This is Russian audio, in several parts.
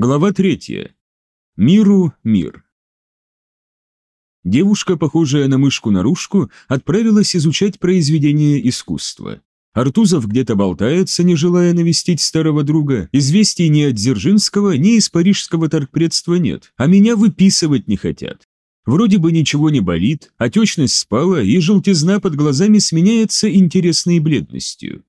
Глава третья. Миру мир. Девушка, похожая на мышку-нарушку, отправилась изучать произведение искусства. Артузов где-то болтается, не желая навестить старого друга. Известий ни от Дзержинского, ни из парижского торгпредства нет, а меня выписывать не хотят. Вроде бы ничего не болит, отечность спала, и желтизна под глазами сменяется интересной бледностью.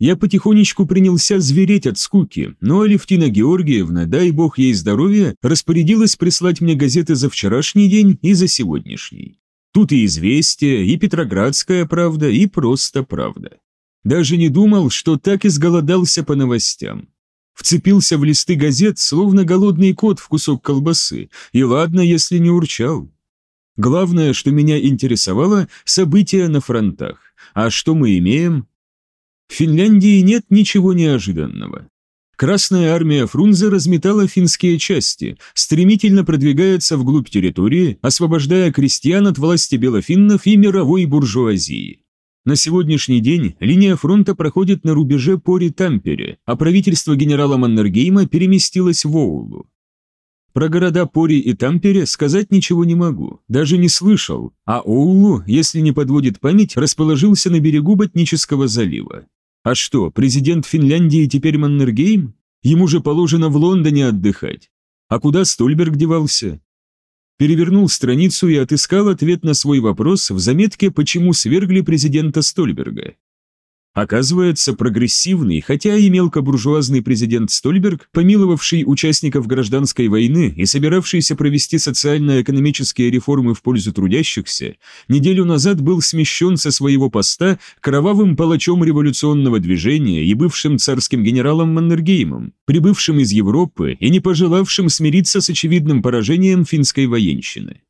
Я потихонечку принялся звереть от скуки, но Алевтина Георгиевна, дай бог ей здоровья, распорядилась прислать мне газеты за вчерашний день и за сегодняшний. Тут и «Известия», и «Петроградская правда», и «Просто правда». Даже не думал, что так изголодался по новостям. Вцепился в листы газет, словно голодный кот в кусок колбасы, и ладно, если не урчал. Главное, что меня интересовало – события на фронтах. А что мы имеем? В Финляндии нет ничего неожиданного. Красная армия Фрунзе разметала финские части, стремительно продвигается вглубь территории, освобождая крестьян от власти белофиннов и мировой буржуазии. На сегодняшний день линия фронта проходит на рубеже Пори-Тампере, а правительство генерала Маннергейма переместилось в Оулу. Про города Пори и Тампере сказать ничего не могу, даже не слышал, а Оулу, если не подводит память, расположился на берегу Ботнического залива. А что, президент Финляндии теперь Маннергейм? Ему же положено в Лондоне отдыхать. А куда Стольберг девался? Перевернул страницу и отыскал ответ на свой вопрос в заметке «Почему свергли президента Стольберга?». Оказывается, прогрессивный, хотя и мелкобуржуазный президент Стольберг, помиловавший участников гражданской войны и собиравшийся провести социально-экономические реформы в пользу трудящихся, неделю назад был смещен со своего поста кровавым палачом революционного движения и бывшим царским генералом Маннергеймом, прибывшим из Европы и не пожелавшим смириться с очевидным поражением финской военщины.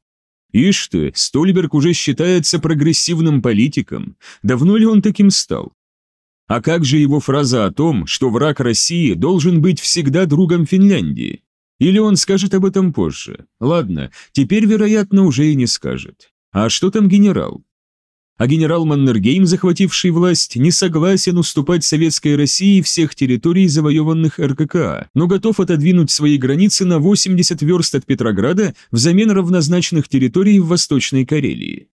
Ишь ты, Стольберг уже считается прогрессивным политиком. Давно ли он таким стал? А как же его фраза о том, что враг России должен быть всегда другом Финляндии? Или он скажет об этом позже? Ладно, теперь, вероятно, уже и не скажет. А что там генерал? А генерал Маннергейм, захвативший власть, не согласен уступать Советской России всех территорий, завоеванных РККА, но готов отодвинуть свои границы на 80 верст от Петрограда взамен равнозначных территорий в Восточной Карелии.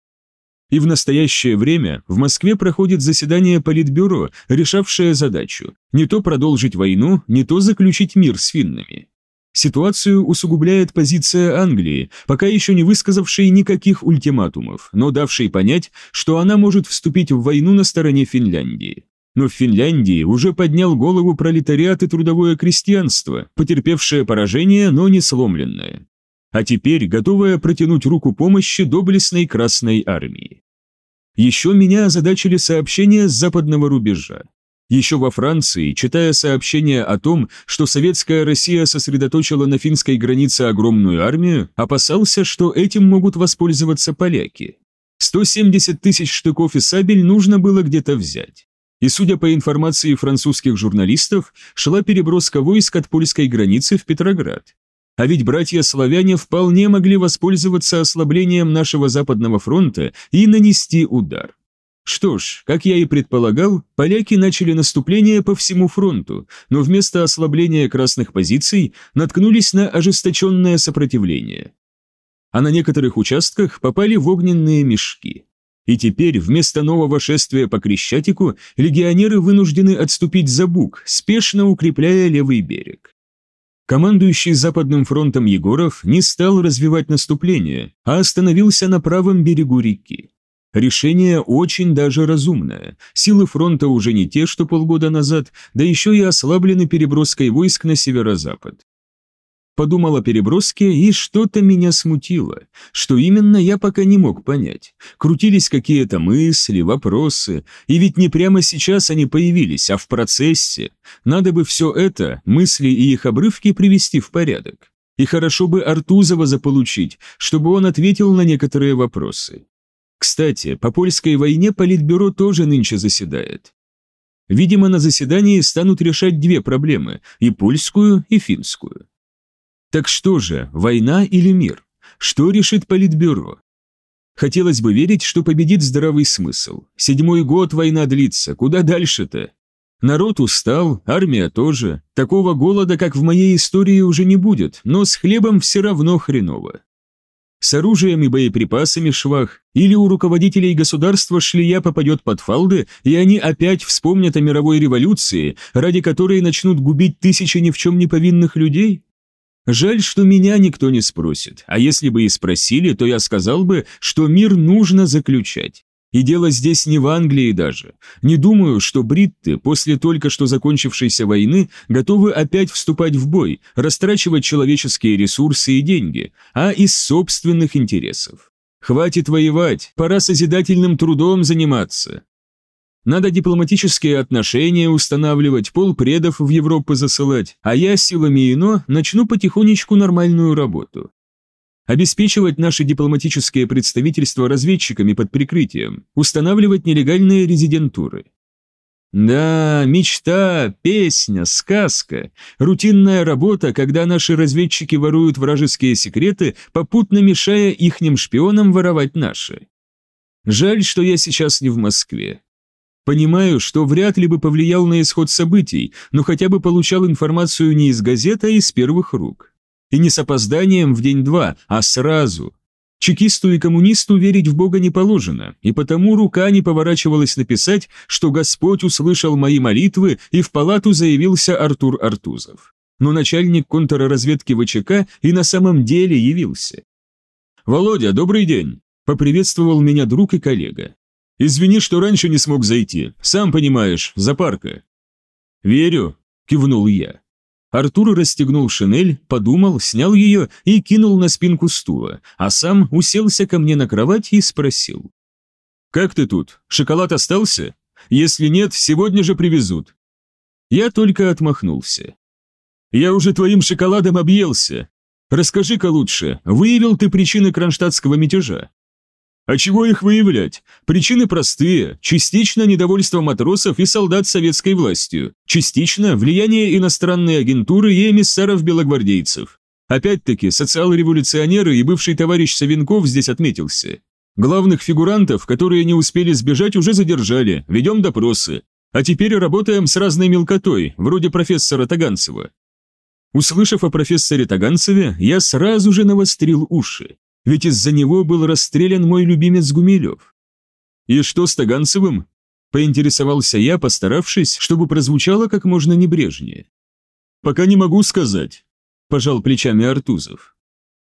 И в настоящее время в Москве проходит заседание Политбюро, решавшее задачу не то продолжить войну, не то заключить мир с финнами. Ситуацию усугубляет позиция Англии, пока еще не высказавшей никаких ультиматумов, но давшей понять, что она может вступить в войну на стороне Финляндии. Но в Финляндии уже поднял голову пролетариат и трудовое крестьянство, потерпевшее поражение, но не сломленное а теперь готовая протянуть руку помощи доблестной Красной Армии. Еще меня озадачили сообщения с западного рубежа. Еще во Франции, читая сообщения о том, что советская Россия сосредоточила на финской границе огромную армию, опасался, что этим могут воспользоваться поляки. 170 тысяч штыков и сабель нужно было где-то взять. И судя по информации французских журналистов, шла переброска войск от польской границы в Петроград. А ведь братья-славяне вполне могли воспользоваться ослаблением нашего Западного фронта и нанести удар. Что ж, как я и предполагал, поляки начали наступление по всему фронту, но вместо ослабления красных позиций наткнулись на ожесточенное сопротивление. А на некоторых участках попали в огненные мешки. И теперь вместо нового шествия по Крещатику легионеры вынуждены отступить за Буг, спешно укрепляя левый берег. Командующий Западным фронтом Егоров не стал развивать наступление, а остановился на правом берегу реки. Решение очень даже разумное. Силы фронта уже не те, что полгода назад, да еще и ослаблены переброской войск на северо-запад. Подумал о переброске, и что-то меня смутило. Что именно, я пока не мог понять. Крутились какие-то мысли, вопросы, и ведь не прямо сейчас они появились, а в процессе. Надо бы все это, мысли и их обрывки привести в порядок. И хорошо бы Артузова заполучить, чтобы он ответил на некоторые вопросы. Кстати, по польской войне Политбюро тоже нынче заседает. Видимо, на заседании станут решать две проблемы – и польскую, и финскую. Так что же, война или мир? Что решит Политбюро? Хотелось бы верить, что победит здравый смысл. Седьмой год война длится, куда дальше-то? Народ устал, армия тоже. Такого голода, как в моей истории, уже не будет, но с хлебом все равно хреново. С оружием и боеприпасами швах, или у руководителей государства шлея попадет под фалды, и они опять вспомнят о мировой революции, ради которой начнут губить тысячи ни в чем не повинных людей? Жаль, что меня никто не спросит, а если бы и спросили, то я сказал бы, что мир нужно заключать. И дело здесь не в Англии даже. Не думаю, что бритты после только что закончившейся войны готовы опять вступать в бой, растрачивать человеческие ресурсы и деньги, а из собственных интересов. Хватит воевать, пора созидательным трудом заниматься. Надо дипломатические отношения устанавливать, полпредов в Европу засылать, а я силами ИНО начну потихонечку нормальную работу обеспечивать наши дипломатические представительства разведчиками под прикрытием, устанавливать нелегальные резидентуры. Да, мечта, песня, сказка, рутинная работа, когда наши разведчики воруют вражеские секреты, попутно мешая ихним шпионам воровать наши. Жаль, что я сейчас не в Москве. Понимаю, что вряд ли бы повлиял на исход событий, но хотя бы получал информацию не из газет, а из первых рук. И не с опозданием в день-два, а сразу. Чекисту и коммунисту верить в Бога не положено, и потому рука не поворачивалась написать, что Господь услышал мои молитвы, и в палату заявился Артур Артузов. Но начальник контрразведки ВЧК и на самом деле явился. «Володя, добрый день!» – поприветствовал меня друг и коллега. «Извини, что раньше не смог зайти, сам понимаешь, запарка». «Верю», – кивнул я. Артур расстегнул шинель, подумал, снял ее и кинул на спинку стула, а сам уселся ко мне на кровать и спросил. «Как ты тут? Шоколад остался? Если нет, сегодня же привезут». Я только отмахнулся. «Я уже твоим шоколадом объелся. Расскажи-ка лучше, выявил ты причины кронштадтского мятежа?» А чего их выявлять? Причины простые. Частично недовольство матросов и солдат советской властью. Частично влияние иностранной агентуры и эмиссаров-белогвардейцев. Опять-таки, социал-революционеры и бывший товарищ Савинков здесь отметился. Главных фигурантов, которые не успели сбежать, уже задержали, ведем допросы. А теперь работаем с разной мелкотой, вроде профессора Таганцева. Услышав о профессоре Таганцеве, я сразу же навострил уши ведь из-за него был расстрелян мой любимец Гумилев. И что с Таганцевым? Поинтересовался я, постаравшись, чтобы прозвучало как можно небрежнее. Пока не могу сказать, пожал плечами Артузов.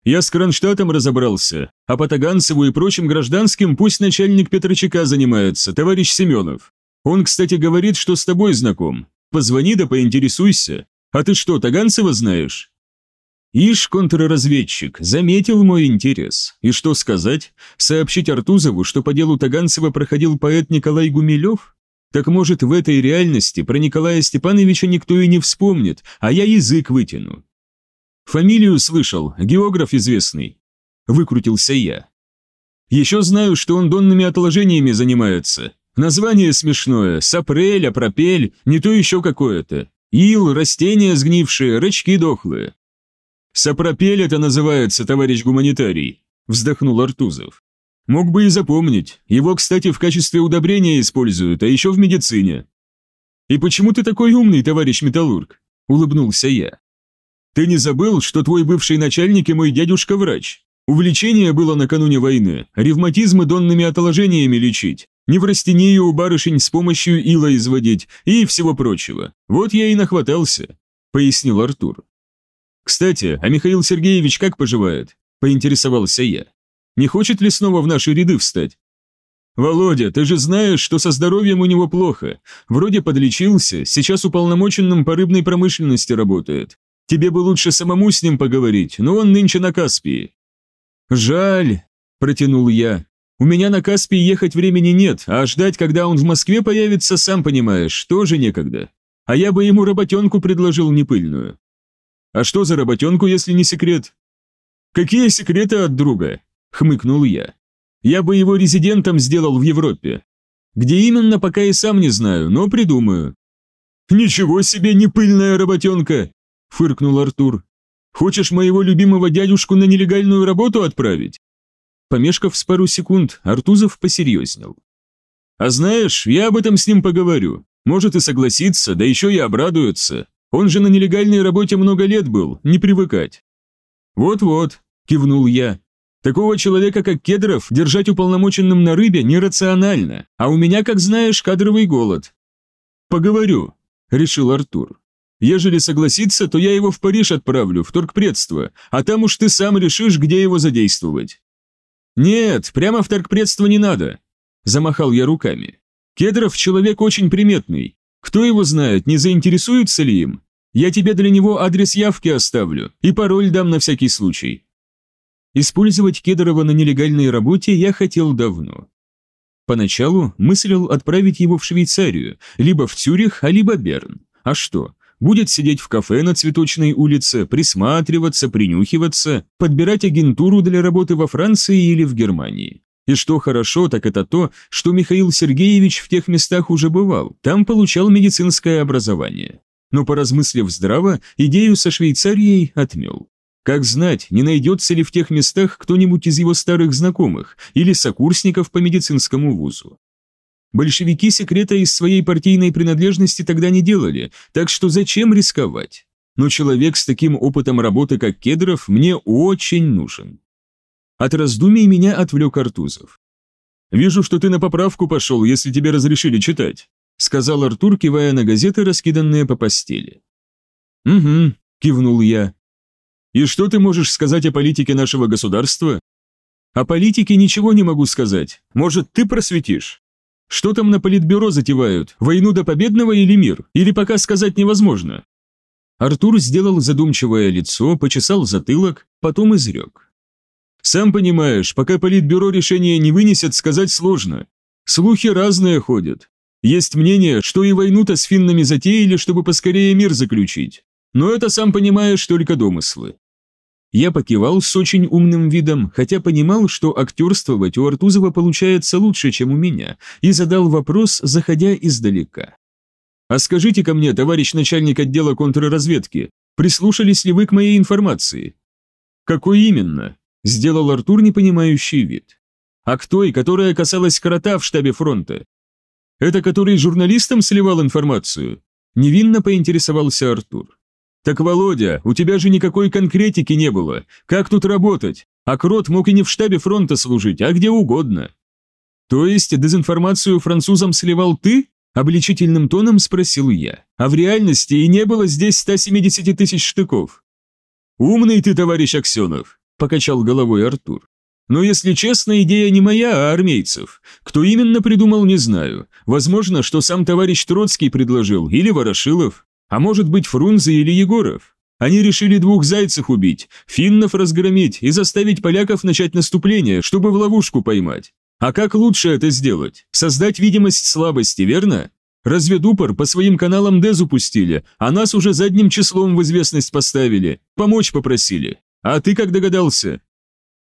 Я с Кронштадтом разобрался, а по Таганцеву и прочим гражданским пусть начальник Петрочека занимается, товарищ Семенов. Он, кстати, говорит, что с тобой знаком. Позвони да поинтересуйся. А ты что, Таганцева знаешь? Ишь, контрразведчик, заметил мой интерес. И что сказать? Сообщить Артузову, что по делу Таганцева проходил поэт Николай Гумилев? Так может, в этой реальности про Николая Степановича никто и не вспомнит, а я язык вытяну. Фамилию слышал, географ известный. Выкрутился я. Еще знаю, что он донными отложениями занимается. Название смешное, сапрель, апропель, не то еще какое-то. Ил, растения сгнившие, рачки дохлые. «Сапропель это называется, товарищ гуманитарий», – вздохнул Артузов. «Мог бы и запомнить. Его, кстати, в качестве удобрения используют, а еще в медицине». «И почему ты такой умный, товарищ металлург?» – улыбнулся я. «Ты не забыл, что твой бывший начальник и мой дядюшка врач? Увлечение было накануне войны, ревматизмы донными отложениями лечить, неврастению у барышень с помощью ила изводить и всего прочего. Вот я и нахватался», – пояснил Артур. «Кстати, а Михаил Сергеевич как поживает?» – поинтересовался я. «Не хочет ли снова в наши ряды встать?» «Володя, ты же знаешь, что со здоровьем у него плохо. Вроде подлечился, сейчас уполномоченным по рыбной промышленности работает. Тебе бы лучше самому с ним поговорить, но он нынче на Каспии». «Жаль», – протянул я. «У меня на Каспий ехать времени нет, а ждать, когда он в Москве появится, сам понимаешь, тоже некогда. А я бы ему работенку предложил непыльную. А что за работенку, если не секрет? Какие секреты от друга? Хмыкнул я. Я бы его резидентом сделал в Европе. Где именно, пока и сам не знаю, но придумаю. Ничего себе непыльная работенка! Фыркнул Артур. Хочешь моего любимого дядюшку на нелегальную работу отправить? Помешкав с пару секунд, Артузов посерьезнел. «А знаешь, я об этом с ним поговорю. Может и согласится, да еще и обрадуется. Он же на нелегальной работе много лет был, не привыкать. Вот-вот, кивнул я. Такого человека, как Кедров, держать уполномоченным на рыбе нерационально, а у меня, как знаешь, кадровый голод. Поговорю, решил Артур. Ежели согласится, то я его в Париж отправлю, в торгпредство, а там уж ты сам решишь, где его задействовать. Нет, прямо в торгпредство не надо, замахал я руками. Кедров человек очень приметный. Кто его знает, не заинтересуется ли им? Я тебе для него адрес явки оставлю и пароль дам на всякий случай. Использовать Кедрова на нелегальной работе я хотел давно. Поначалу мыслил отправить его в Швейцарию, либо в Цюрих, а либо Берн. А что, будет сидеть в кафе на Цветочной улице, присматриваться, принюхиваться, подбирать агентуру для работы во Франции или в Германии. И что хорошо, так это то, что Михаил Сергеевич в тех местах уже бывал, там получал медицинское образование. Но поразмыслив здраво, идею со Швейцарией отмел. Как знать, не найдется ли в тех местах кто-нибудь из его старых знакомых или сокурсников по медицинскому вузу. Большевики секрета из своей партийной принадлежности тогда не делали, так что зачем рисковать? Но человек с таким опытом работы, как Кедров, мне очень нужен. От раздумий меня отвлек Артузов. «Вижу, что ты на поправку пошел, если тебе разрешили читать», сказал Артур, кивая на газеты, раскиданные по постели. «Угу», кивнул я. «И что ты можешь сказать о политике нашего государства?» «О политике ничего не могу сказать. Может, ты просветишь?» Что там на политбюро затевают? Войну до победного или мир? Или пока сказать невозможно?» Артур сделал задумчивое лицо, почесал затылок, потом изрек. «Сам понимаешь, пока политбюро решение не вынесет, сказать сложно. Слухи разные ходят. Есть мнение, что и войну-то с финнами затеяли, чтобы поскорее мир заключить. Но это, сам понимаешь, только домыслы. Я покивал с очень умным видом, хотя понимал, что актерствовать у Артузова получается лучше, чем у меня, и задал вопрос, заходя издалека. «А скажите-ка мне, товарищ начальник отдела контрразведки, прислушались ли вы к моей информации?» «Какой именно?» – сделал Артур непонимающий вид. «А к той, которая касалась крота в штабе фронта?» «Это который журналистам сливал информацию?» Невинно поинтересовался Артур. «Так, Володя, у тебя же никакой конкретики не было. Как тут работать? А Крот мог и не в штабе фронта служить, а где угодно». «То есть дезинформацию французам сливал ты?» Обличительным тоном спросил я. «А в реальности и не было здесь 170 тысяч штыков». «Умный ты, товарищ Аксенов», – покачал головой Артур. «Но если честно, идея не моя, а армейцев. Кто именно придумал, не знаю. Возможно, что сам товарищ Троцкий предложил, или Ворошилов. А может быть Фрунзе или Егоров? Они решили двух зайцев убить, финнов разгромить и заставить поляков начать наступление, чтобы в ловушку поймать. А как лучше это сделать? Создать видимость слабости, верно? Разведупор по своим каналам Дезу пустили, а нас уже задним числом в известность поставили, помочь попросили. А ты как догадался?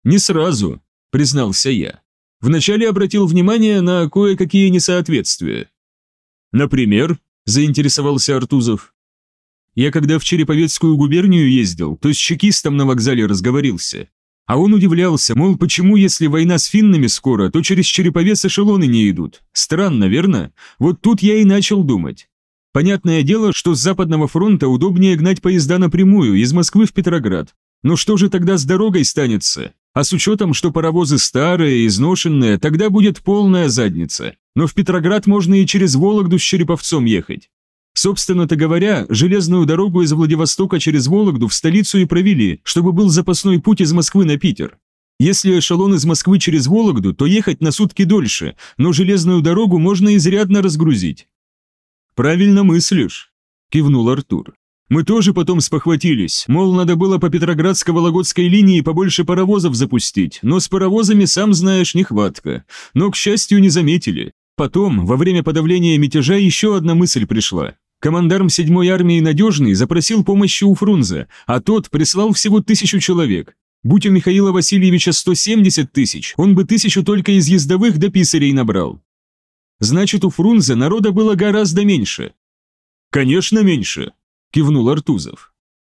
Не сразу, признался я. Вначале обратил внимание на кое-какие несоответствия. Например, заинтересовался Артузов. Я когда в Череповецкую губернию ездил, то с чекистом на вокзале разговорился. А он удивлялся, мол, почему, если война с финнами скоро, то через Череповец эшелоны не идут? Странно, верно? Вот тут я и начал думать. Понятное дело, что с Западного фронта удобнее гнать поезда напрямую, из Москвы в Петроград. Но что же тогда с дорогой станется? А с учетом, что паровозы старые, изношенные, тогда будет полная задница. Но в Петроград можно и через Вологду с Череповцом ехать. Собственно-то говоря, железную дорогу из Владивостока через Вологду в столицу и провели, чтобы был запасной путь из Москвы на Питер. Если эшелон из Москвы через Вологду, то ехать на сутки дольше, но железную дорогу можно изрядно разгрузить. «Правильно мыслишь», – кивнул Артур. «Мы тоже потом спохватились, мол, надо было по Петроградско-Вологодской линии побольше паровозов запустить, но с паровозами, сам знаешь, нехватка. Но, к счастью, не заметили. Потом, во время подавления мятежа, еще одна мысль пришла. Командарм 7-й армии Надежный запросил помощи у Фрунзе, а тот прислал всего тысячу человек. Будь у Михаила Васильевича 170 тысяч, он бы тысячу только из ездовых до писарей набрал. Значит, у Фрунзе народа было гораздо меньше. Конечно, меньше, кивнул Артузов.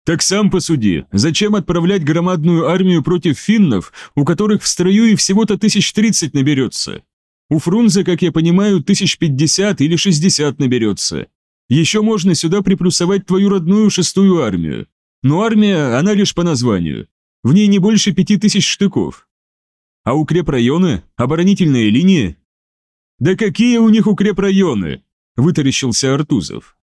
Так сам посуди, зачем отправлять громадную армию против финнов, у которых в строю и всего-то тысяч тридцать наберется? У Фрунзе, как я понимаю, тысяч пятьдесят или шестьдесят наберется. Еще можно сюда приплюсовать твою родную шестую армию. Но армия, она лишь по названию. В ней не больше пяти тысяч штыков. А укрепрайоны? Оборонительные линии? Да какие у них укрепрайоны? Вытаращился Артузов.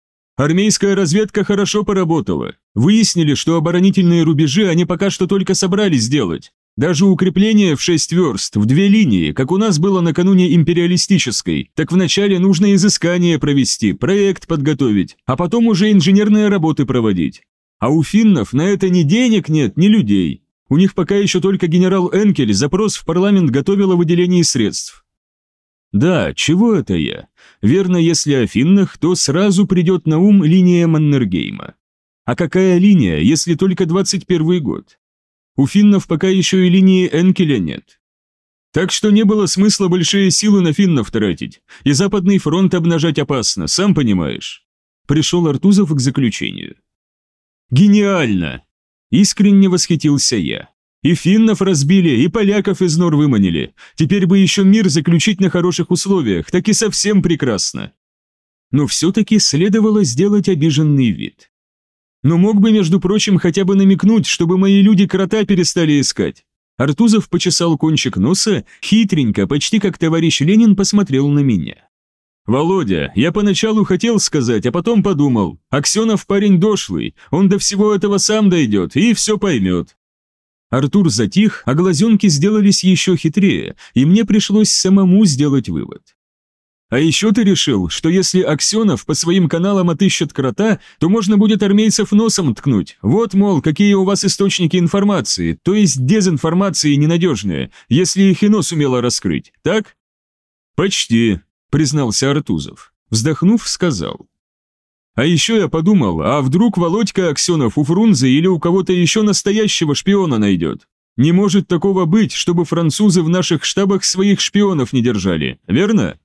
Армейская разведка хорошо поработала. Выяснили, что оборонительные рубежи они пока что только собрались сделать. Даже укрепление в шесть верст, в две линии, как у нас было накануне империалистической, так вначале нужно изыскание провести, проект подготовить, а потом уже инженерные работы проводить. А у финнов на это ни денег нет, ни людей. У них пока еще только генерал Энкель запрос в парламент готовил о выделении средств. Да, чего это я? Верно, если о финнах, то сразу придет на ум линия Маннергейма. А какая линия, если только 21 год? У финнов пока еще и линии Энкеля нет. Так что не было смысла большие силы на финнов тратить, и Западный фронт обнажать опасно, сам понимаешь. Пришел Артузов к заключению. Гениально! Искренне восхитился я. И финнов разбили, и поляков из нор выманили. Теперь бы еще мир заключить на хороших условиях, так и совсем прекрасно. Но все-таки следовало сделать обиженный вид. Но мог бы, между прочим, хотя бы намекнуть, чтобы мои люди крота перестали искать. Артузов почесал кончик носа, хитренько, почти как товарищ Ленин посмотрел на меня. «Володя, я поначалу хотел сказать, а потом подумал, Аксенов парень дошлый, он до всего этого сам дойдет и все поймет». Артур затих, а глазенки сделались еще хитрее, и мне пришлось самому сделать вывод. А еще ты решил, что если Аксенов по своим каналам отыщет крота, то можно будет армейцев носом ткнуть. Вот, мол, какие у вас источники информации, то есть дезинформации ненадежные, если их и нос умело раскрыть, так? Почти, признался Артузов. Вздохнув, сказал. А еще я подумал, а вдруг Володька Аксенов у Фрунзе или у кого-то еще настоящего шпиона найдет? Не может такого быть, чтобы французы в наших штабах своих шпионов не держали, верно?